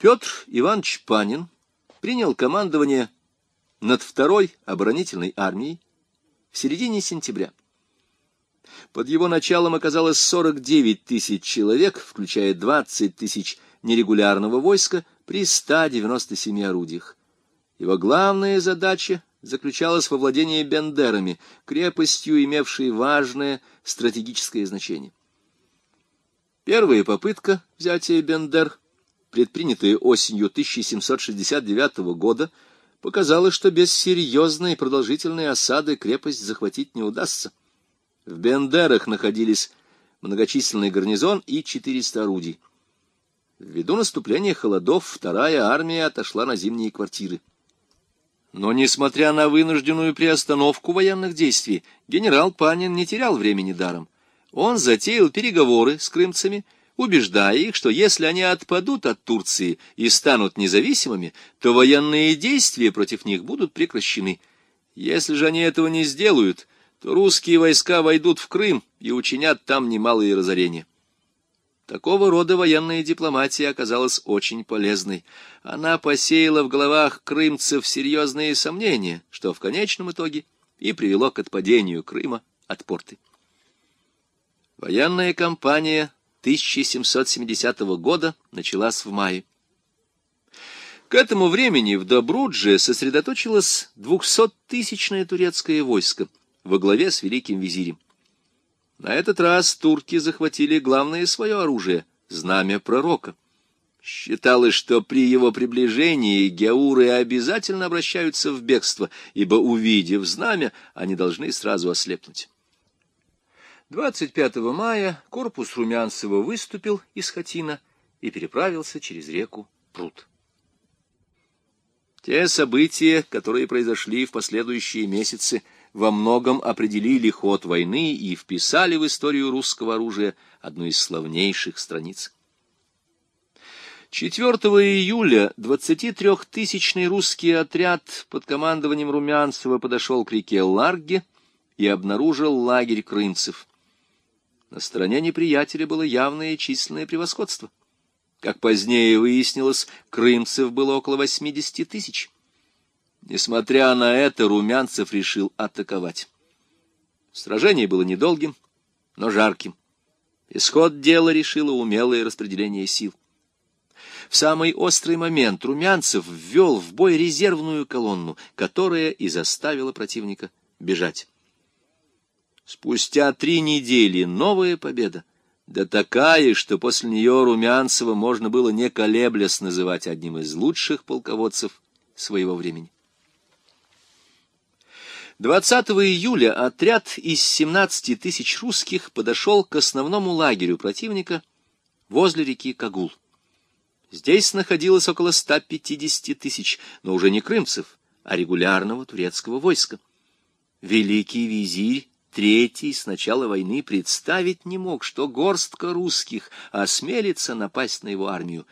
Петр Иванович Панин принял командование над второй оборонительной армией в середине сентября. Под его началом оказалось 49 тысяч человек, включая 20 тысяч нерегулярного войска при 197 орудиях. Его главная задача заключалась во владении Бендерами, крепостью, имевшей важное стратегическое значение. Первая попытка взятия Бендер, предпринятая осенью 1769 года, показала, что без серьезной и продолжительной осады крепость захватить не удастся. В Бендерах находились многочисленный гарнизон и 400 орудий. Ввиду наступления холодов вторая армия отошла на зимние квартиры. Но, несмотря на вынужденную приостановку военных действий, генерал Панин не терял времени даром. Он затеял переговоры с крымцами, убеждая их, что если они отпадут от Турции и станут независимыми, то военные действия против них будут прекращены. Если же они этого не сделают, то русские войска войдут в Крым и учинят там немалые разорения. Такого рода военная дипломатия оказалась очень полезной. Она посеяла в головах крымцев серьезные сомнения, что в конечном итоге и привело к отпадению Крыма от порты. Военная кампания 1770 года началась в мае. К этому времени в Добрудже сосредоточилось двухсоттысячное турецкое войско во главе с великим визирем. На этот раз турки захватили главное свое оружие — знамя пророка. Считалось, что при его приближении геуры обязательно обращаются в бегство, ибо, увидев знамя, они должны сразу ослепнуть. 25 мая корпус Румянцева выступил из Хатина и переправился через реку Прут. Те события, которые произошли в последующие месяцы, — во многом определили ход войны и вписали в историю русского оружия одну из славнейших страниц. 4 июля 23-тысячный русский отряд под командованием Румянцева подошел к реке Ларге и обнаружил лагерь крымцев. На стороне неприятеля было явное численное превосходство. Как позднее выяснилось, крымцев было около 80 тысяч. Несмотря на это, Румянцев решил атаковать. Сражение было недолгим, но жарким. Исход дела решило умелое распределение сил. В самый острый момент Румянцев ввел в бой резервную колонну, которая и заставила противника бежать. Спустя три недели новая победа, да такая, что после нее Румянцева можно было не колеблясь называть одним из лучших полководцев своего времени. 20 июля отряд из 17 тысяч русских подошел к основному лагерю противника возле реки Кагул. Здесь находилось около 150 тысяч, но уже не крымцев, а регулярного турецкого войска. Великий визирь Третий с начала войны представить не мог, что горстка русских осмелится напасть на его армию.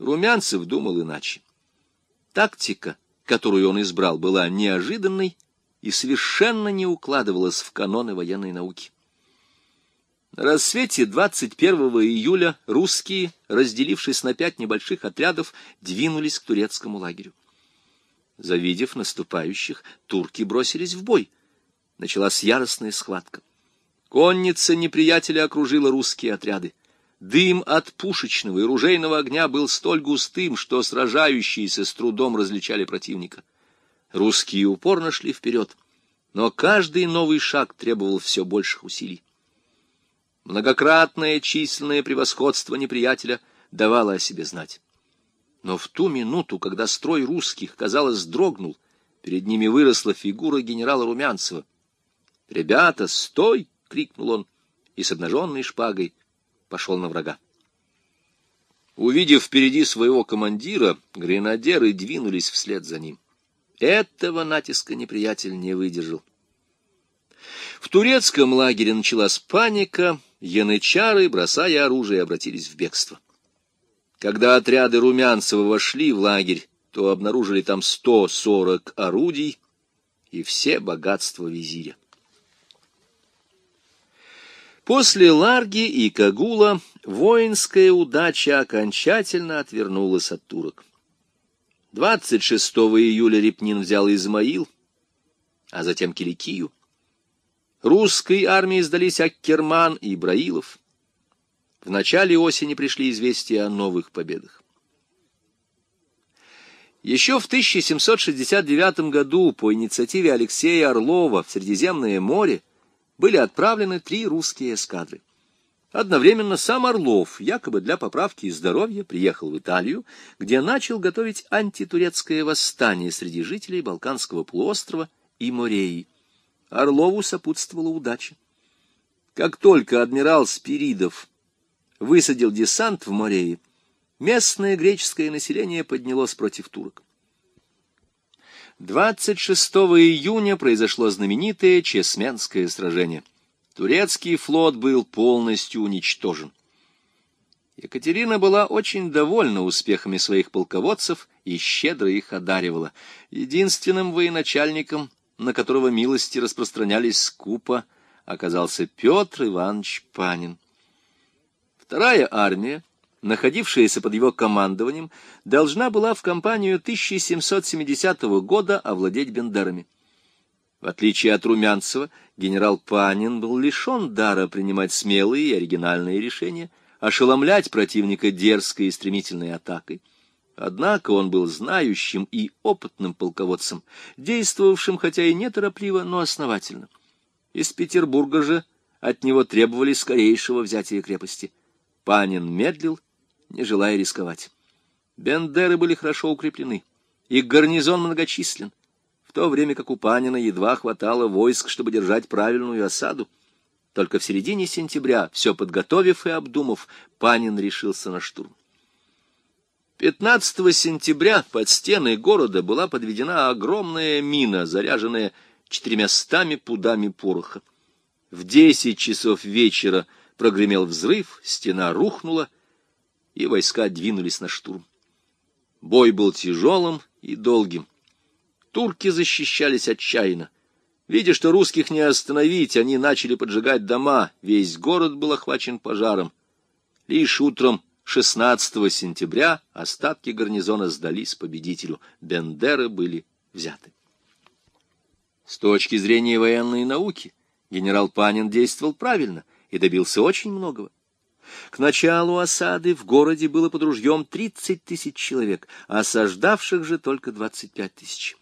Румянцев думал иначе. Тактика, которую он избрал, была неожиданной и совершенно не укладывалась в каноны военной науки. На рассвете 21 июля русские, разделившись на пять небольших отрядов, двинулись к турецкому лагерю. Завидев наступающих, турки бросились в бой. Началась яростная схватка. Конница неприятеля окружила русские отряды. Дым от пушечного и ружейного огня был столь густым, что сражающиеся с трудом различали противника. Русские упорно шли вперед, но каждый новый шаг требовал все больших усилий. Многократное численное превосходство неприятеля давало о себе знать. Но в ту минуту, когда строй русских, казалось, дрогнул, перед ними выросла фигура генерала Румянцева. «Ребята, стой!» — крикнул он, и с обнаженной шпагой пошел на врага. Увидев впереди своего командира, гренадеры двинулись вслед за ним. Этого натиска неприятель не выдержал. В турецком лагере началась паника, янычары, бросая оружие, обратились в бегство. Когда отряды Румянцева вошли в лагерь, то обнаружили там 140 орудий и все богатства визиря. После Ларги и Кагула воинская удача окончательно отвернулась от турок. 26 июля Репнин взял Измаил, а затем Киликию. Русской армии сдались Аккерман и Ибраилов. В начале осени пришли известия о новых победах. Еще в 1769 году по инициативе Алексея Орлова в Средиземное море были отправлены три русские эскадры. Одновременно сам Орлов, якобы для поправки здоровья, приехал в Италию, где начал готовить антитурецкое восстание среди жителей Балканского полуострова и Мореи. Орлову сопутствовала удача. Как только адмирал Спиридов высадил десант в Морее, местное греческое население поднялось против турок. 26 июня произошло знаменитое Чесменское сражение. Турецкий флот был полностью уничтожен. Екатерина была очень довольна успехами своих полководцев и щедро их одаривала. Единственным военачальником, на которого милости распространялись скупо, оказался Петр Иванович Панин. Вторая армия, находившаяся под его командованием, должна была в кампанию 1770 года овладеть Бендерами. В отличие от Румянцева, генерал Панин был лишен дара принимать смелые и оригинальные решения, ошеломлять противника дерзкой и стремительной атакой. Однако он был знающим и опытным полководцем, действовавшим хотя и неторопливо, но основательно. Из Петербурга же от него требовали скорейшего взятия крепости. Панин медлил, не желая рисковать. Бендеры были хорошо укреплены, их гарнизон многочислен, в то время как у Панина едва хватало войск, чтобы держать правильную осаду. Только в середине сентября, все подготовив и обдумав, Панин решился на штурм. 15 сентября под стены города была подведена огромная мина, заряженная четырьмястами пудами пороха. В десять часов вечера Прогремел взрыв, стена рухнула, и войска двинулись на штурм. Бой был тяжелым и долгим. Турки защищались отчаянно. Видя, что русских не остановить, они начали поджигать дома. Весь город был охвачен пожаром. Лишь утром 16 сентября остатки гарнизона сдались победителю. Бендеры были взяты. С точки зрения военной науки генерал Панин действовал правильно — и добился очень многого. К началу осады в городе было под ружьем 30 тысяч человек, а осаждавших же только 25 тысяч.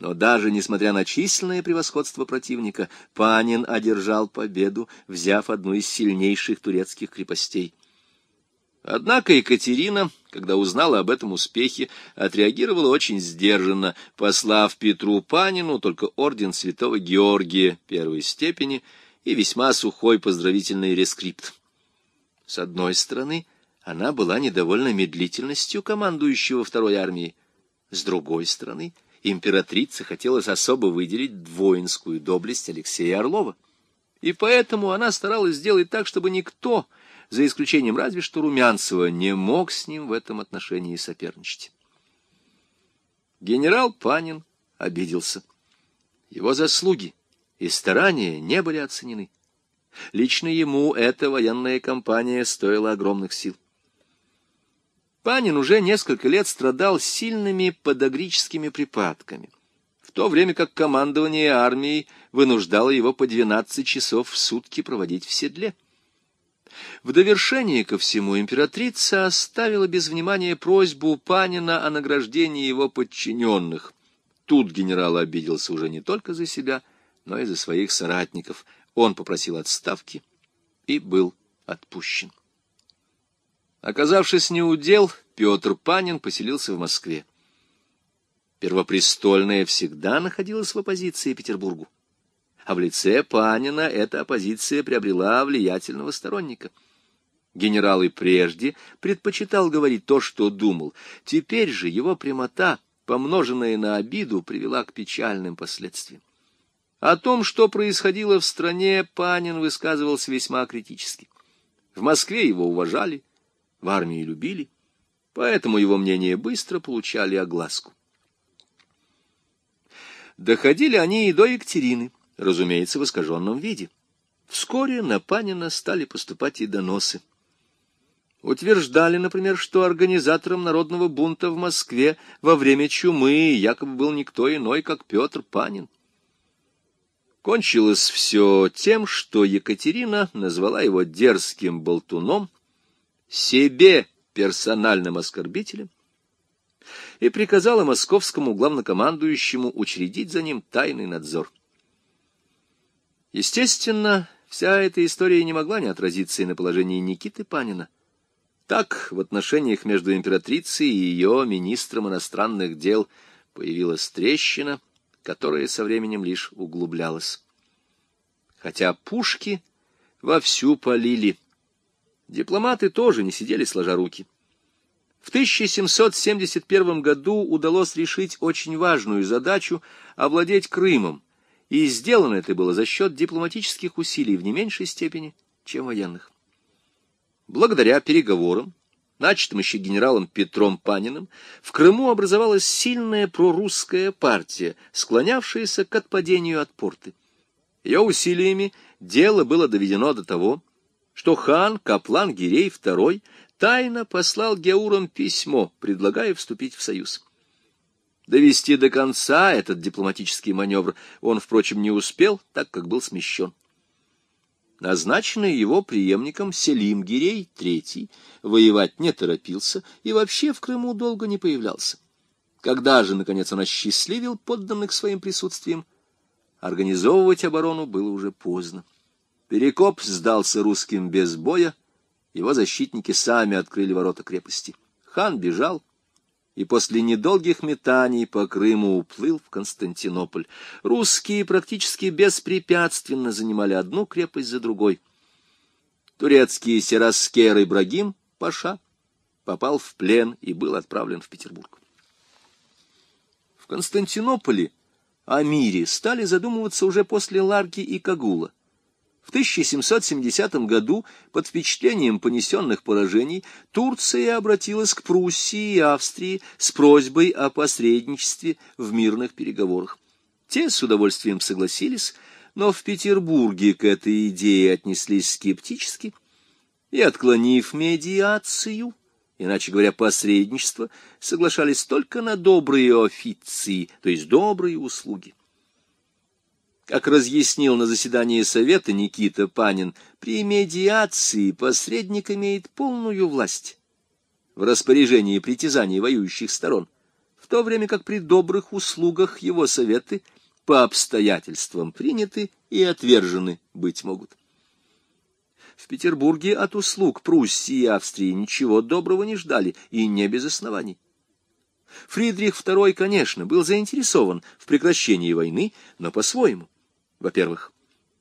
Но даже несмотря на численное превосходство противника, Панин одержал победу, взяв одну из сильнейших турецких крепостей. Однако Екатерина, когда узнала об этом успехе, отреагировала очень сдержанно, послав Петру Панину только орден святого Георгия первой степени — и весьма сухой поздравительный рескрипт. С одной стороны, она была недовольна медлительностью командующего второй армией. С другой стороны, императрице хотелось особо выделить воинскую доблесть Алексея Орлова. И поэтому она старалась сделать так, чтобы никто, за исключением разве что Румянцева, не мог с ним в этом отношении соперничать. Генерал Панин обиделся. Его заслуги и старания не были оценены. Лично ему эта военная кампания стоила огромных сил. Панин уже несколько лет страдал сильными подагрическими припадками, в то время как командование армией вынуждало его по 12 часов в сутки проводить в седле. В довершение ко всему императрица оставила без внимания просьбу Панина о награждении его подчиненных. Тут генерал обиделся уже не только за себя, но и за своих соратников. Он попросил отставки и был отпущен. Оказавшись неудел, Петр Панин поселился в Москве. Первопрестольная всегда находилась в оппозиции Петербургу, а в лице Панина эта оппозиция приобрела влиятельного сторонника. Генерал и прежде предпочитал говорить то, что думал. Теперь же его прямота, помноженная на обиду, привела к печальным последствиям. О том, что происходило в стране, Панин высказывался весьма критически. В Москве его уважали, в армии любили, поэтому его мнение быстро получали огласку. Доходили они и до Екатерины, разумеется, в искаженном виде. Вскоре на Панина стали поступать и доносы. Утверждали, например, что организатором народного бунта в Москве во время чумы якобы был никто иной, как Петр Панин. Кончилось все тем, что Екатерина назвала его дерзким болтуном, себе персональным оскорбителем, и приказала московскому главнокомандующему учредить за ним тайный надзор. Естественно, вся эта история не могла не отразиться и на положении Никиты Панина. Так, в отношениях между императрицей и ее министром иностранных дел появилась трещина, которая со временем лишь углублялась. Хотя пушки вовсю полили, дипломаты тоже не сидели сложа руки. В 1771 году удалось решить очень важную задачу овладеть Крымом, и сделано это было за счет дипломатических усилий в не меньшей степени, чем военных. Благодаря переговорам, начатым еще генералом Петром Паниным, в Крыму образовалась сильная прорусская партия, склонявшаяся к отпадению от порты. Ее усилиями дело было доведено до того, что хан Каплан Гирей II тайно послал Геурам письмо, предлагая вступить в союз. Довести до конца этот дипломатический маневр он, впрочем, не успел, так как был смещен. Назначенный его преемником Селим Гирей III воевать не торопился и вообще в Крыму долго не появлялся. Когда же, наконец, он осчастливил подданных своим присутствием, организовывать оборону было уже поздно. Перекоп сдался русским без боя, его защитники сами открыли ворота крепости. Хан бежал, и после недолгих метаний по Крыму уплыл в Константинополь. Русские практически беспрепятственно занимали одну крепость за другой. Турецкий Сераскер Ибрагим Паша попал в плен и был отправлен в Петербург. В Константинополе о мире стали задумываться уже после Ларги и Кагула. В 1770 году, под впечатлением понесенных поражений, Турция обратилась к Пруссии и Австрии с просьбой о посредничестве в мирных переговорах. Те с удовольствием согласились, но в Петербурге к этой идее отнеслись скептически и, отклонив медиацию, иначе говоря, посредничество, соглашались только на добрые официи, то есть добрые услуги. Как разъяснил на заседании Совета Никита Панин, при медиации посредник имеет полную власть в распоряжении притязаний воюющих сторон, в то время как при добрых услугах его советы по обстоятельствам приняты и отвержены быть могут. В Петербурге от услуг Пруссии и Австрии ничего доброго не ждали, и не без оснований. Фридрих II, конечно, был заинтересован в прекращении войны, но по-своему. Во-первых,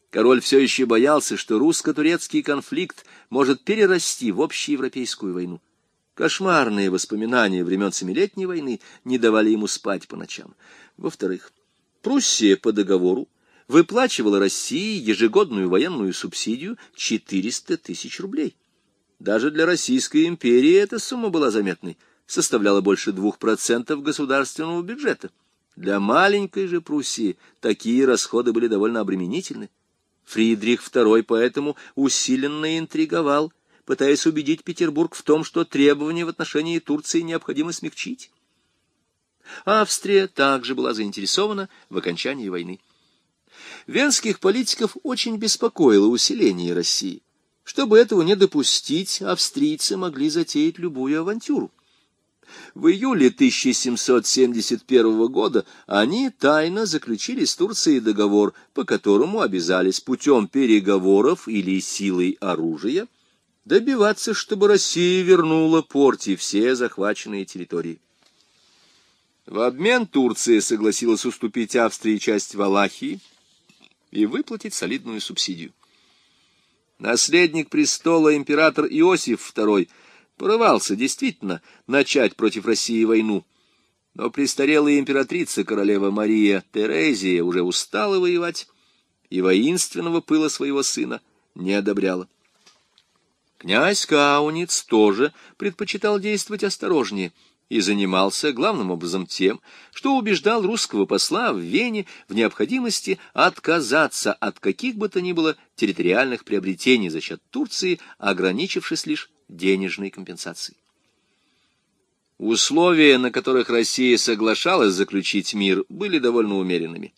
король все еще боялся, что русско-турецкий конфликт может перерасти в общеевропейскую войну. Кошмарные воспоминания времен Семилетней войны не давали ему спать по ночам. Во-вторых, Пруссия по договору выплачивала России ежегодную военную субсидию 400 тысяч рублей. Даже для Российской империи эта сумма была заметной, составляла больше 2% государственного бюджета. Для маленькой же Пруссии такие расходы были довольно обременительны. Фридрих II поэтому усиленно интриговал, пытаясь убедить Петербург в том, что требования в отношении Турции необходимо смягчить. Австрия также была заинтересована в окончании войны. Венских политиков очень беспокоило усиление России. Чтобы этого не допустить, австрийцы могли затеять любую авантюру. В июле 1771 года они тайно заключили с Турцией договор, по которому обязались путем переговоров или силой оружия добиваться, чтобы Россия вернула порте все захваченные территории. В обмен Турция согласилась уступить Австрии часть Валахии и выплатить солидную субсидию. Наследник престола император Иосиф II – порывался действительно начать против России войну. Но престарелая императрица королева Мария Терезия уже устала воевать и воинственного пыла своего сына не одобряла. Князь Кауниц тоже предпочитал действовать осторожнее и занимался главным образом тем, что убеждал русского посла в Вене в необходимости отказаться от каких бы то ни было территориальных приобретений за счет Турции, ограничившись лишь денежной компенсации. Условия, на которых Россия соглашалась заключить мир, были довольно умеренными.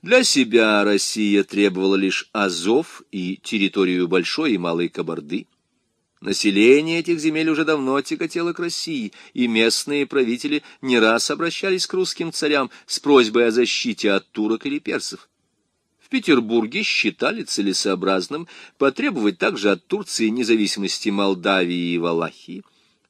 Для себя Россия требовала лишь Азов и территорию Большой и Малой Кабарды. Население этих земель уже давно тяготело к России, и местные правители не раз обращались к русским царям с просьбой о защите от турок или персов. В Петербурге считали целесообразным потребовать также от Турции независимости Молдавии и Валахии,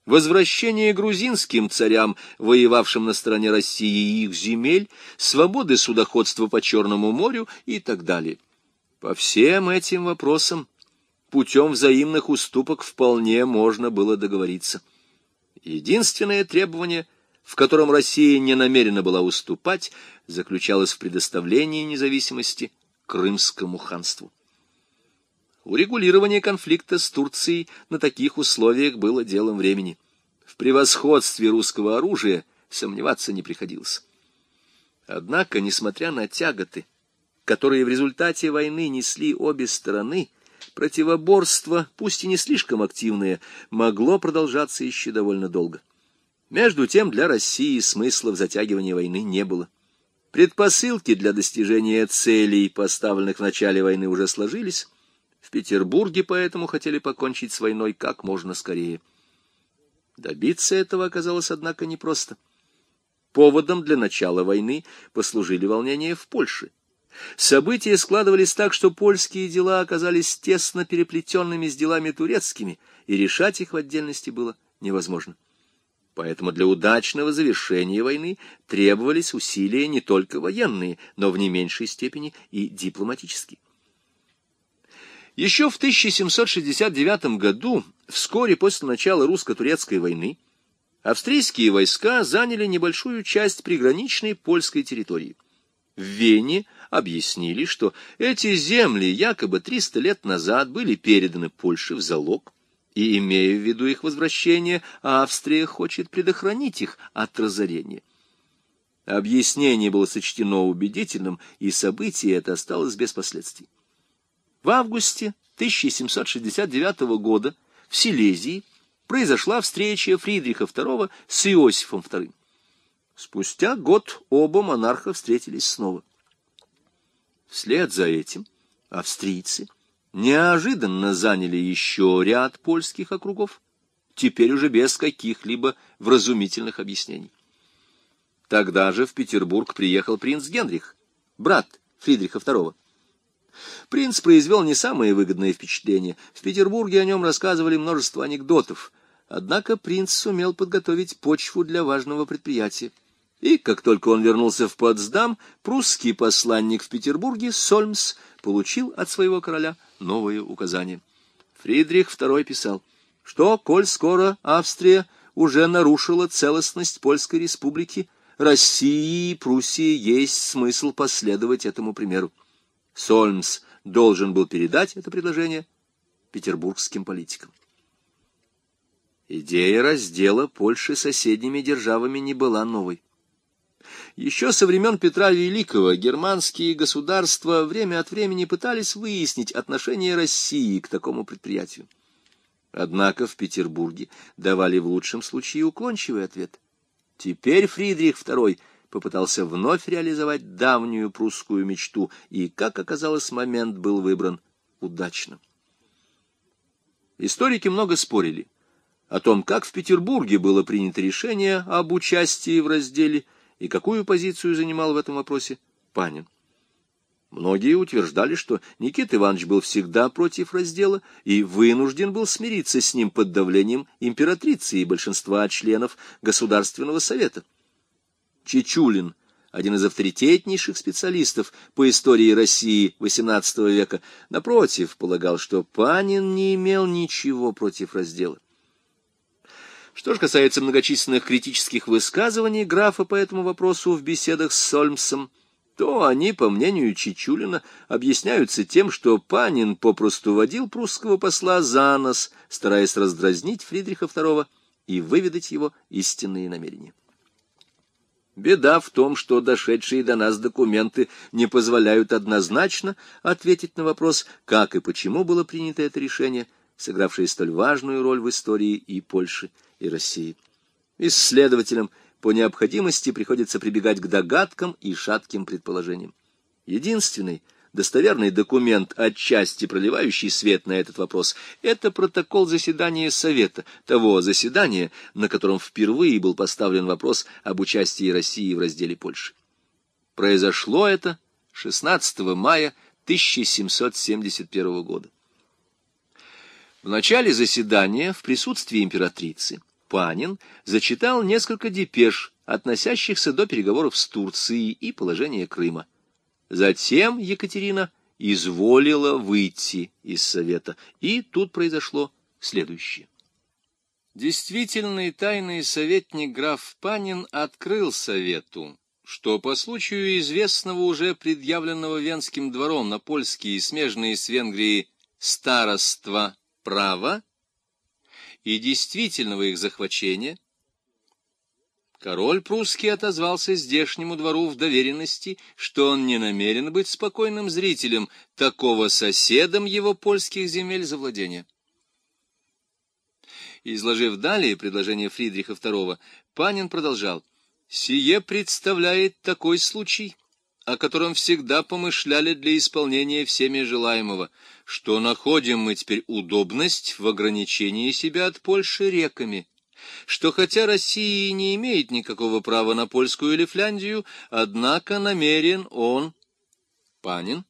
возвращение грузинским царям, воевавшим на стороне России их земель, свободы судоходства по Черному морю и так далее. По всем этим вопросам путем взаимных уступок вполне можно было договориться. Единственное требование, в котором Россия не намерена была уступать, заключалось в предоставлении независимости Крымскому ханству. Урегулирование конфликта с Турцией на таких условиях было делом времени. В превосходстве русского оружия сомневаться не приходилось. Однако, несмотря на тяготы, которые в результате войны несли обе стороны, противоборство, пусть и не слишком активное, могло продолжаться еще довольно долго. Между тем для России смысла в затягивании войны не было. Предпосылки для достижения целей, поставленных в начале войны, уже сложились, в Петербурге поэтому хотели покончить с войной как можно скорее. Добиться этого оказалось, однако, непросто. Поводом для начала войны послужили волнения в Польше. События складывались так, что польские дела оказались тесно переплетенными с делами турецкими, и решать их в отдельности было невозможно. Поэтому для удачного завершения войны требовались усилия не только военные, но в не меньшей степени и дипломатические. Еще в 1769 году, вскоре после начала русско-турецкой войны, австрийские войска заняли небольшую часть приграничной польской территории. В Вене объяснили, что эти земли якобы 300 лет назад были переданы Польше в залог, и, имея в виду их возвращение, Австрия хочет предохранить их от разорения. Объяснение было сочтено убедительным, и событие это осталось без последствий. В августе 1769 года в Силезии произошла встреча Фридриха II с Иосифом II. Спустя год оба монарха встретились снова. Вслед за этим австрийцы неожиданно заняли еще ряд польских округов, теперь уже без каких-либо вразумительных объяснений. Тогда же в Петербург приехал принц Генрих, брат Фридриха II. Принц произвел не самое выгодное впечатление. В Петербурге о нем рассказывали множество анекдотов. Однако принц сумел подготовить почву для важного предприятия. И как только он вернулся в Потсдам, прусский посланник в Петербурге, Сольмс, получил от своего короля новые указания. Фридрих II писал, что, коль скоро Австрия уже нарушила целостность Польской республики, России и Пруссии есть смысл последовать этому примеру. Сольмс должен был передать это предложение петербургским политикам. Идея раздела Польши соседними державами не была новой. Еще со времен Петра Великого германские государства время от времени пытались выяснить отношение России к такому предприятию. Однако в Петербурге давали в лучшем случае уклончивый ответ. Теперь Фридрих II попытался вновь реализовать давнюю прусскую мечту, и, как оказалось, момент был выбран удачно. Историки много спорили о том, как в Петербурге было принято решение об участии в разделе и какую позицию занимал в этом вопросе Панин. Многие утверждали, что Никита Иванович был всегда против раздела и вынужден был смириться с ним под давлением императрицы и большинства членов Государственного совета. Чечулин, один из авторитетнейших специалистов по истории России XVIII века, напротив, полагал, что Панин не имел ничего против раздела. Что же касается многочисленных критических высказываний графа по этому вопросу в беседах с Сольмсом, то они, по мнению Чичулина, объясняются тем, что Панин попросту водил прусского посла за нос, стараясь раздразнить Фридриха II и выведать его истинные намерения. Беда в том, что дошедшие до нас документы не позволяют однозначно ответить на вопрос, как и почему было принято это решение – сыгравшие столь важную роль в истории и Польши, и России. Исследователям по необходимости приходится прибегать к догадкам и шатким предположениям. Единственный достоверный документ, отчасти проливающий свет на этот вопрос, это протокол заседания Совета, того заседания, на котором впервые был поставлен вопрос об участии России в разделе Польши. Произошло это 16 мая 1771 года. В начале заседания в присутствии императрицы Панин зачитал несколько депеш, относящихся до переговоров с Турцией и положения Крыма. Затем Екатерина изволила выйти из Совета, и тут произошло следующее. Действительный тайный советник граф Панин открыл Совету, что по случаю известного уже предъявленного Венским двором на польские и смежные с Венгрией староства права и действительного их захвачения, король прусский отозвался здешнему двору в доверенности, что он не намерен быть спокойным зрителем такого соседом его польских земель завладения. Изложив далее предложение Фридриха II, Панин продолжал. «Сие представляет такой случай, о котором всегда помышляли для исполнения всеми желаемого, что находим мы теперь удобность в ограничении себя от Польши реками, что хотя Россия не имеет никакого права на польскую или Фляндию, однако намерен он, Панин,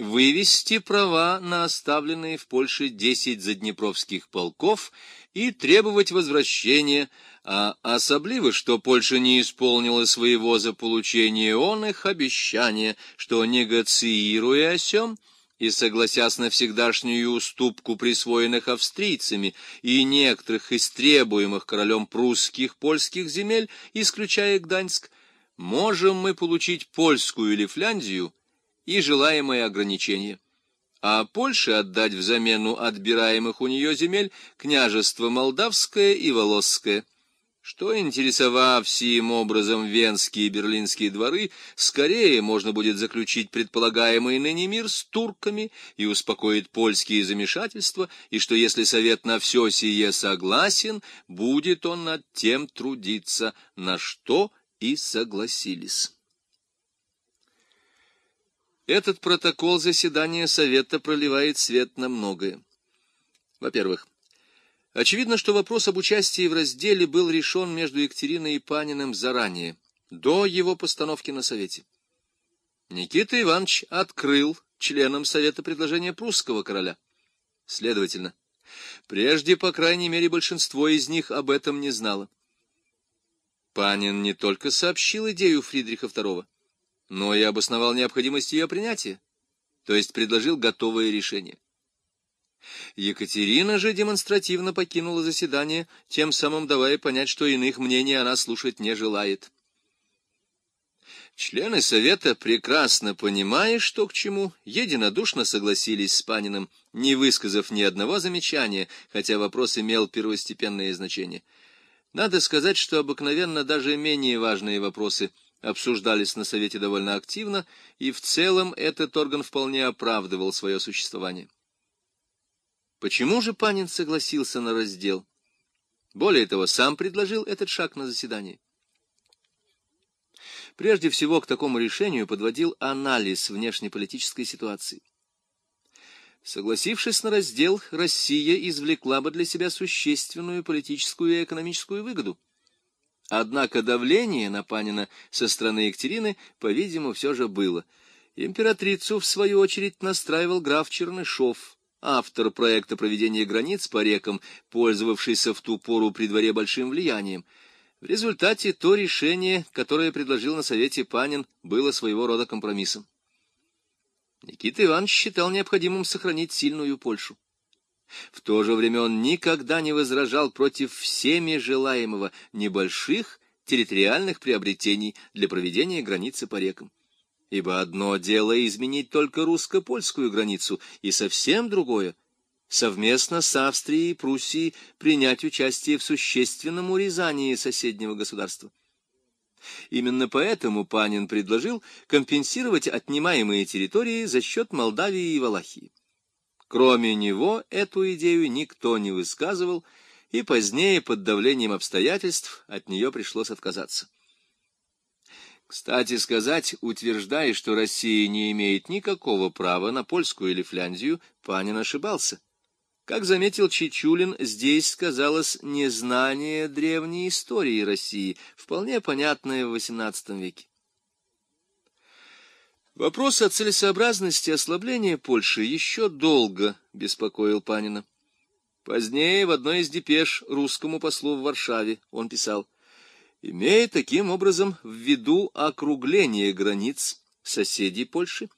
вывести права на оставленные в Польше десять заднепровских полков и требовать возвращения, а особливо, что Польша не исполнила своего за получение он их обещания, что, негациируя о сём, и согласясь на всегдашнюю уступку присвоенных австрийцами и некоторых из требуемых королем прусских польских земель, исключая Гданьск, можем мы получить польскую или Фляндию и желаемое ограничение, а Польше отдать в замену отбираемых у нее земель княжество Молдавское и Волосское, что, интересовав сим образом венские и берлинские дворы, скорее можно будет заключить предполагаемый ныне мир с турками и успокоить польские замешательства, и что если совет на все сие согласен, будет он над тем трудиться, на что и согласились. Этот протокол заседания совета проливает свет на многое. Во-первых, Очевидно, что вопрос об участии в разделе был решен между Екатериной и Паниным заранее, до его постановки на Совете. Никита Иванович открыл членам Совета предложение прусского короля. Следовательно, прежде, по крайней мере, большинство из них об этом не знало. Панин не только сообщил идею Фридриха II, но и обосновал необходимость ее принятия, то есть предложил готовое решение. Екатерина же демонстративно покинула заседание, тем самым давая понять, что иных мнений она слушать не желает. Члены Совета, прекрасно понимая, что к чему, единодушно согласились с Паниным, не высказав ни одного замечания, хотя вопрос имел первостепенное значение. Надо сказать, что обыкновенно даже менее важные вопросы обсуждались на Совете довольно активно, и в целом этот орган вполне оправдывал свое существование. Почему же Панин согласился на раздел? Более того, сам предложил этот шаг на заседании. Прежде всего, к такому решению подводил анализ внешнеполитической ситуации. Согласившись на раздел, Россия извлекла бы для себя существенную политическую и экономическую выгоду. Однако давление на Панина со стороны Екатерины, по-видимому, все же было. Императрицу, в свою очередь, настраивал граф Чернышов, автор проекта проведения границ по рекам, пользовавшийся в ту пору при дворе большим влиянием. В результате то решение, которое предложил на Совете Панин, было своего рода компромиссом. Никита Иванович считал необходимым сохранить сильную Польшу. В то же время он никогда не возражал против всеми желаемого небольших территориальных приобретений для проведения границы по рекам ибо одно дело изменить только русско-польскую границу, и совсем другое — совместно с Австрией и Пруссией принять участие в существенном урезании соседнего государства. Именно поэтому Панин предложил компенсировать отнимаемые территории за счет Молдавии и Валахии. Кроме него эту идею никто не высказывал, и позднее под давлением обстоятельств от нее пришлось отказаться. Кстати сказать, утверждая, что Россия не имеет никакого права на польскую или Фляндию, Панин ошибался. Как заметил Чичулин, здесь сказалось незнание древней истории России, вполне понятное в XVIII веке. Вопрос о целесообразности ослабления Польши еще долго беспокоил Панина. Позднее в одной из депеш русскому послу в Варшаве он писал — имея таким образом в виду округление границ соседей Польши,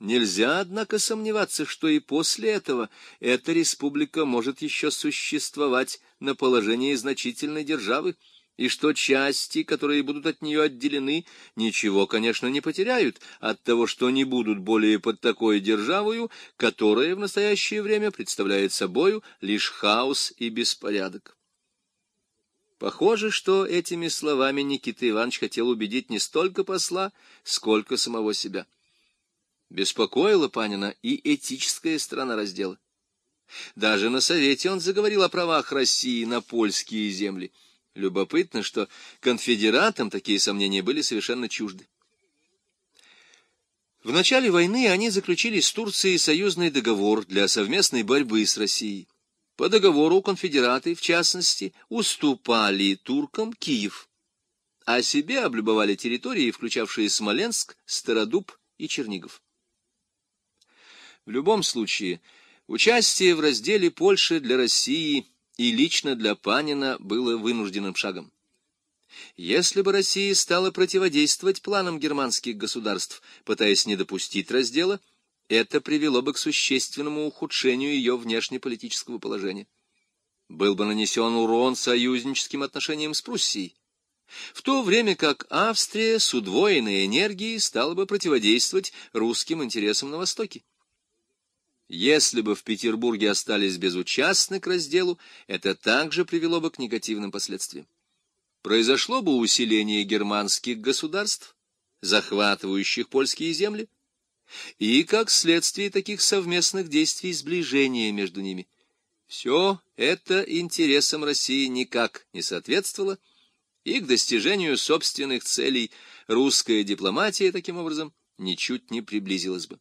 нельзя, однако, сомневаться, что и после этого эта республика может еще существовать на положении значительной державы, и что части, которые будут от нее отделены, ничего, конечно, не потеряют от того, что не будут более под такой державою, которая в настоящее время представляет собою лишь хаос и беспорядок. Похоже, что этими словами Никита Иванович хотел убедить не столько посла, сколько самого себя. Беспокоила Панина и этическая сторона раздела. Даже на совете он заговорил о правах России на польские земли. Любопытно, что конфедератам такие сомнения были совершенно чужды. В начале войны они заключили с Турцией союзный договор для совместной борьбы с Россией. По договору конфедераты, в частности, уступали туркам Киев, а себе облюбовали территории, включавшие Смоленск, Стародуб и Чернигов. В любом случае, участие в разделе Польши для России и лично для Панина было вынужденным шагом. Если бы Россия стала противодействовать планам германских государств, пытаясь не допустить раздела, это привело бы к существенному ухудшению ее внешнеполитического положения. Был бы нанесен урон союзническим отношениям с Пруссией, в то время как Австрия с удвоенной энергией стала бы противодействовать русским интересам на Востоке. Если бы в Петербурге остались безучастны к разделу, это также привело бы к негативным последствиям. Произошло бы усиление германских государств, захватывающих польские земли, и, как следствие таких совместных действий, сближения между ними. Все это интересам России никак не соответствовало, и к достижению собственных целей русская дипломатия таким образом ничуть не приблизилась бы.